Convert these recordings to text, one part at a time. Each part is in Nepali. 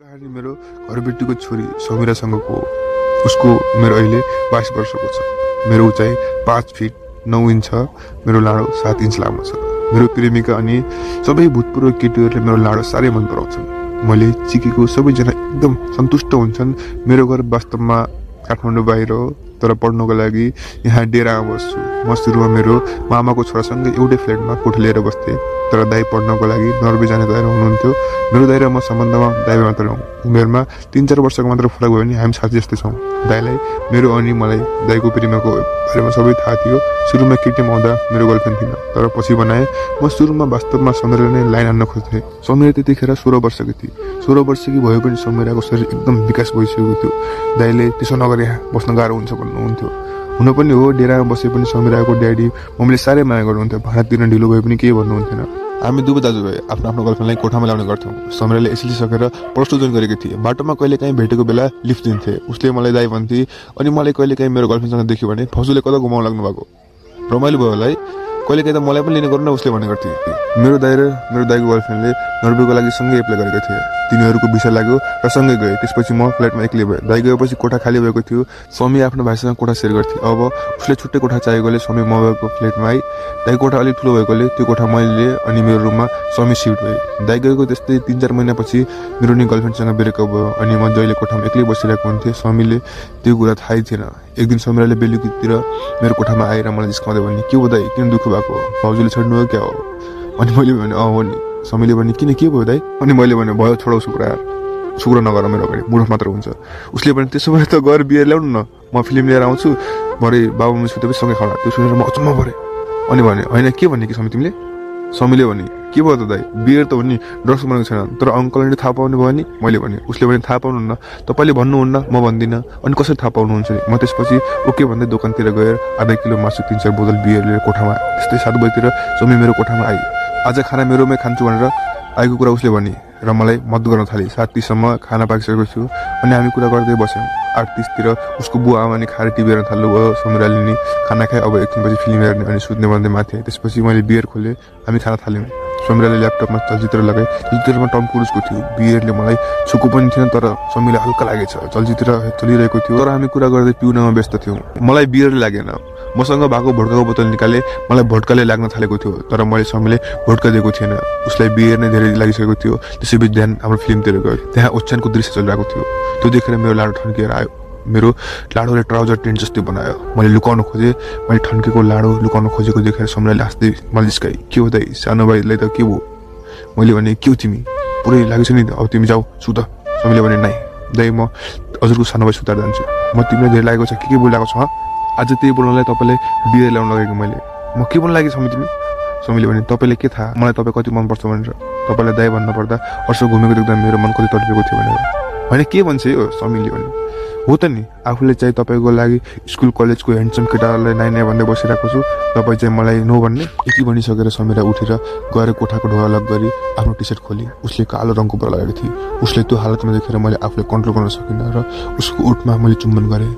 कहानी मेरो घरबेटीको छोरी समिरासँगको उसको उमेर अहिले बाइस वर्षको छ। मेरो उचाइ पाँच फिट नौ इन्च छ मेरो लाडो सात इन्च लामो छ। मेरो प्रेमिका अनि सबै भूतपूर्व केटीहरूले मेरो लाडो साह्रै मन पराउँछन्। मैले चिकेको सबैजना एकदम सन्तुष्ट हुन्छन्। मेरो घर वास्तवमा काठमाडौँ बाहिर हो। तर पढ्नको लागि यहाँ डेरामा बस्छु। म सुरुमा मेरो मामाको छोरासँगै एउटै फ्ल्याटमा कोठा लिएर बस्थेँ। तर दाई पढ्नको लागि नर्वे जाने तयार हुनुहुन्थ्यो। मेरो दाइ र म सम्बन्धमा दाइ मात्र हौँ। उमेरमा तिन चार वर्षको मात्र फरक भयो भने हामी साथी जस्तै छौँ। दाइलाई मेरो अनि मलाई दाइको प्रेमको बारेमा सबै थाहा थियो। सुरुमा केटीमा आउँदा मेरो गर्लफ्रेन्ड थिएन। तर पछि बनाएँ म सुरुमा वास्तवमा समीरलाई नै लाइन हान्न खोज्थेँ। समीर त्यतिखेर सोह्र वर्षकी थिए। सोह्र वर्षकी भए पनि समीराको शरीर एकदम विकास भइसकेको थियो। दाइले त्यसो नगरे बस्न गाह्रो हुन्छ भन्नुहुन्थ्यो हुन पनि हो डेरामा बसे पनि समीराको ड्याडी मम्मीले साह्रै माया गर्नुहुन्थ्यो। भाँडा तिर्न ढिलो भए पनि केही भन्नुहुन्थेन। हामी दुवै दाजुभाइ आफ्नो आफ्नो गर्लफ्रेन्डलाई कोठामा ल्याउने गर्थ्यौँ। समीराले एसएलसी सकेर टू जोइन गरेको थिए। बाटोमा कहिले काहीँ भेटेको बेला लिफ्ट दिन्थे। उसले मलाई दाइ भन्थे अनि मलाई कहिले काहीँ मेरो गर्लफ्रेन्डसँग देख्यो भने फौजुले कता घुमाउनु लाग्नु भएको रमाइलो भयो होला कहिले काहीँ त मलाई पनि लिने गर्नु उसले भनेको थिएँ। मेरो दाइ र मेरो दाइको गर्लफ्रेन्डले नर्वेको लागि सँगै एप्लाई गरेको थिए। तिनीहरूको भिसा लाग्यो र सँगै गए। त्यसपछि म फ्ल्याटमा एक्लै भएँ। दाइ गएपछि कोठा खाली भएको थियो। स्वामी आफ्नो भाइसँग कोठा सेयर गर्थे। अब उसले छुट्टै कोठा चाहेकोले स्वामी म भएको फ्ल्याटमा आइ दाइ कोठा अलिक ठुलो भएकोले त्यो कोठा मैले लिएँ अनि मेरो रुममा स्वामी सिफ्ट भएँ। दाइ गएको त्यस्तै तिन चार महिनापछि मेरो नि गर्लफ्रेन्डसँग ब्रेकअप भयो। अनि म जहिले कोठामा एक्लै बसिरहेको हुन्थेँ। स्वामीले त्यो कुरा थाहै थिएन। एक दिन समीराले बेलुकीतिर मेरो कोठामा आएर मलाई जिस्काउँदै भने के हो दाइ? किन दुःख भएको? भाउजूले छोड्नु हो क्या हो? अनि मैले भने अँ हो नि। समीले भने किन? के भयो दाइ? अनि मैले भने भयो छोडो उसको कुरा उसको कुरा नगर मेरो अगाडि मुड मात्र हुन्छ। उसले भने त्यसो भए त गएर बियर ल्याउनु न। म फिल्म लिएर आउँछु। भरे बाबु मुसु तपाईँ सँगै खाना त्यो सुनेर म अचम्म परेँ। अनि भने होइन के भन्ने कि समी तिमीले? समीले भने के भयो त दाइ बियर त हो ड्रग्स बनाएको छैन। तर अङ्कलले थाहा पाउनु भयो नि। मैले भने उसले भने थाहा पाउनुहुन्न। तपाईँले भन्नुहुन्न म भन्दिनँ। अनि कसरी थाहा पाउनुहुन्छ नि? म त्यसपछि ओके भन्दै दोकानतिर गएर आधा किलो मासु तिन चार बोतल बियर लिएर कोठामा त्यस्तै सात बजीतिर समी मेरो कोठामा आयो आज खाना मेरोमै खान्छु भनेर आएको कुरा उसले भने र मलाई मद्दत गर्न थालेँ। सात तिससम्म खाना पाकिसकेको छु। अनि हामी कुरा गर्दै बस्यौँ। आठ तिसतिर उसको बुवा आमा नि खाएर टिभी हेर्न थाल्नु भयो समीराले नि खाना खाएँ अब एकछिनपछि फिल्म हेर्ने अनि सुत्ने भन्दै माथि त्यसपछि मैले बियर खोलेँ। हामी खाना थाल्यौँ। समीराले ल्यापटपमा चलचित्र लगाएँ। चलचित्रमा टम क्रुजको थियो। बियरले मलाई सुको पनि थिएन तर समीलाई हल्का लागेछ। चलचित्र चलिरहेको थियो तर हामी कुरा गर्दै पिउनमा व्यस्त थियौँ। मलाई बियर लागेन। मसँग भएको भोड्काको बोतल निकाले मलाई भोड्काले लाग्न थालेको थियो तर मैले समीले भोड्का दिएको थिएन। उसलाई बियर नै धेरै लागिसकेको थियो। त्यसैबिच ध्यान हाम्रो फिल्मतिर गयो। त्यहाँ ओछ्यानको दृश्य चलिरहेको थियो। त्यो देखेर मेरो लाडो ठन्किएर आयो। मेरो लाडोले ट्राउजर टेन्ट जस्तै बनायो। मैले लुकाउन खोजेँ मैले ठन्केको लाडो लुकाउन खोजेको देखेर समलाई हाँस्दै मलाई जिस्काएँ के हो दाइ सानो भाइलाई त के भयो? मैले भने के हो तिमी? पुरै लागेछ नि अब तिमी जाऊ सुत समीले भने नाइ दाइ म हजुरको सानो भाइ सुतार जान्छु। म तिमीलाई धेरै लागेको छ। के के बोलाएको छ? आज त्यही बोल्नलाई तपाईँलाई बिहे ल्याउनु लगेको मैले। म के बोल्न लागेँ समी तिमी? समीले भने तपाईँले के थाहा? मलाई तपाईँ कति मनपर्छ भनेर। तपाईँलाई दाइ भन्नु पर्दा वर्ष घुमेको देख्दा मेरो मन कति तडपेको थियो भनेर। होइन के भन्छ यो समीले भने हो त नि आफूले चाहिँ तपाईँको लागि स्कुल कलेजको ह्यान्डसम केटाहरूलाई नाइ नाइ भन्दै बसिरहेको छु। तपाईँ चाहिँ मलाई नो भन्ने यति भनिसकेर समीरा उठेर गएर कोठाको ढोका लक गरी आफ्नो टी सर्ट खोली। उसले कालो रङको कपडा लगाएको थिए। उसले त्यो हालतमा देखेर मैले आफूले कन्ट्रोल गर्न सकिनँ र उसको उठमा मैले चुम्बन गरेँ।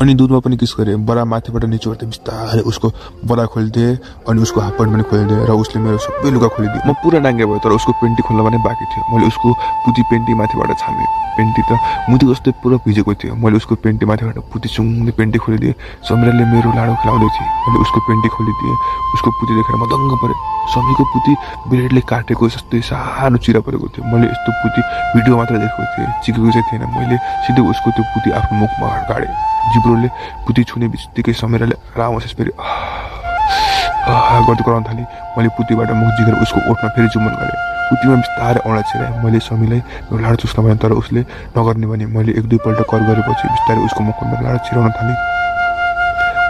अनि दुधमा पनि किस गरेँ? बडा माथिबाट निचो गर्थेँ बिस्तारै उसको बडा खोलिदिएँ अनि उसको हाफ प्यान्ट पनि खोलिदिएँ र उसले मेरो सबै लुगा खोलिदिएँ म पुरा नाङ्गे भयो तर उसको पेन्टी खोल्न पनि बाँकी थियो। मैले उसको पुती पेन्टी माथिबाट छामेँ। पेन्टी त मुदी जस्तै पुरा भिजेको थियो। मैले उसको पेन्टी माथिबाट पुती सुँगले पेन्टी खोलिदिएँ। समीराले मेरो लाडो खेलाउँदै थिएँ मैले उसको पेन्टी खोलिदिएँ। उसको पुती देखेर म दङ्ग परेँ। समीको पुती ब्लेडले काटेको जस्तै सानो चिरा परेको थियो। मैले यस्तो पुती भिडियो मात्र देखेको थिएँ। चिकेको चाहिँ थिएन। मैले सिधै उसको त्यो पुती आफ्नो मुखमा गाडेँ जिब्रोले पुती छुने बित्तिकै समीराले रामोसेस फेरि गर्दै कराउन थालेँ। मैले पुतीबाट मुख जिगेर उसको ओठमा फेरि चुम्बन गरेँ। पुतीमा बिस्तारै औँला छिराएँ मैले समीलाई लाडो चुस्न भने तर उसले नगर्ने भने मैले एक दुईपल्ट कर गरेपछि बिस्तारै उसको मुखमा लाडो छिराउन थालेँ।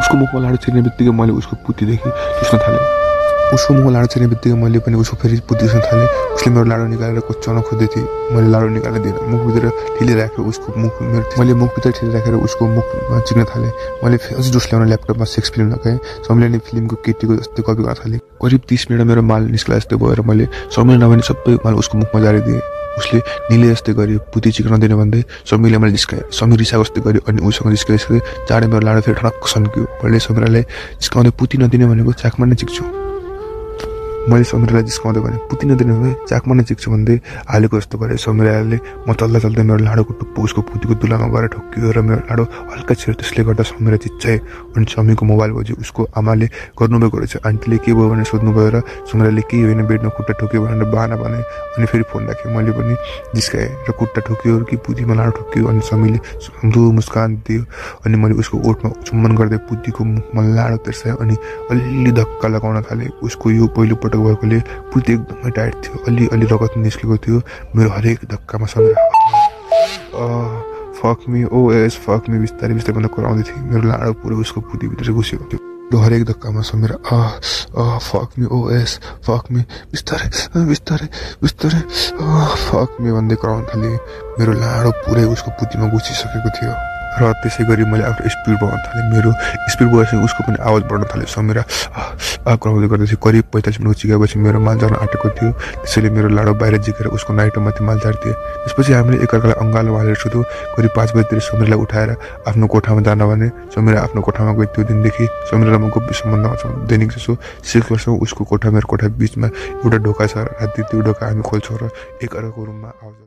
उसको मुखमा लाडो छिर्ने बित्तिकै मैले उसको पुतीदेखि चुस्न थालेँ। उसको मुखमा लाडो छिर्ने बित्तिकै मैले पनि उसको फेरि चुस्न थालेँ। उसले मेरो लाडो निकालेर कोच्याउन खोज्दै थिएँ। मैले लाडो निकालेर दिएन। मुखभित्र ठिली राखेर उसको मुख मेरो मैले मुखभित्र ठिली राखेर उसको मुखमा चिक्न थालेँ। मैले अझ जोस ल्याउन ल्यापटपमा सेक्स फिल्म लगाएँ समयले नै फिल्मको केटीको जस्तै कपी गर्न थालेँ। करिब तिस मिनट मेरो माल निस्कला जस्तै भएर मैले समय नभने सबै माल उसको मुखमा झारिदिएँ। उसले निले जस्तै गरी पुती चिक्न दिने भन्दै समीरले मैले जिस्काएँ समीर रिसा जस्तै गरी अनि उसँग जिस्काइ जिस्काइ चाँडै मेरो लाडो फेरि ठनक्क सन्क्यो। मैले समीरलाई जिस्काउँदै पुती नदिने भनेको चाकमा नै चिक्छु मैले समिरालाई जिस्काउँदै भने पुतिन दिने भए चाकमा नै चिक्छु भन्दै हालेको जस्तो गरे समिराले म चल्दा चल्दै मेरो लाडोको टुप्पो उसको पुतीको दुलामा गएर ठोक्कियो र मेरो लाडो हल्का छिरो त्यसले गर्दा समिरा चिच्चाए अनि समीको मोबाइल बज्यो उसको आमाले गर्नुभएको रहेछ आन्टीले के भयो भनेर सोध्नुभयो र समिराले केही होइन बेडमा खुट्टा ठोक्यो भनेर बाना भने अनि फेरि फोन राखेँ मैले पनि जिस्काएँ र खुट्टा ठोक्यो कि पुतीमा लाडो ठोक्यो अनि समीले सुन्दो मुस्कान दियो। अनि मैले उसको ओठमा चुम्बन गर्दै पुतीको मुखमा लाडो तेर्साएँ अनि अलिअलि धक्का लगाउन थालेँ। उसको यो पहिलोपटक भएकोले पुती एकदमै टाइट थियो। अलि अलि रगत निस्केको थियो। मेरो हरेक धक्कामा Samira fuck me oh yes fuck me बिस्तारै बिस्तारै भन्दा कराउँदै थिएँ। मेरो लाडो पुरै उसको पुतीभित्र घुसेको थियो। हरेक धक्कामा Samira ah ah fuck me oh yes fuck me बिस्तारै बिस्तारै बिस्तारै फक मी भन्दै कराउन थालेँ। मेरो लाडो पुरै उसको पुतीमा घुसिसकेको थियो। र त्यसै गरी मैले आफ्नो स्पिड बढाउन थालेँ। मेरो स्पिड बढाएपछि उसको पनि आवाज बढ्न थाल्यो समीरा कराउँदै गर्दैछु करिब पैँतालिस मिनट चिकाएपछि मेरो माल झर्न आँटेको थियो। त्यसैले मेरो लाडो बाहिर झिकेर उसको नाइटोमाथि माल झार्थेँ त्यसपछि हामीले एकअर्कालाई अङ्गालो हालेर सुत्यौँ करिब पाँच बजीतिर समीरलाई उठाएर आफ्नो कोठामा जान भने समीरा आफ्नो कोठामा गयो। त्यो दिनदेखि समीर र म गम्भीर सम्बन्धमा छौँ दैनिक जसो सिक्स उसको कोठा मेरो कोठा बिचमा एउटा ढोका छ। राति त्यो ढोका हामी खोल्छौँ र एकअर्काको रुममा आउँछ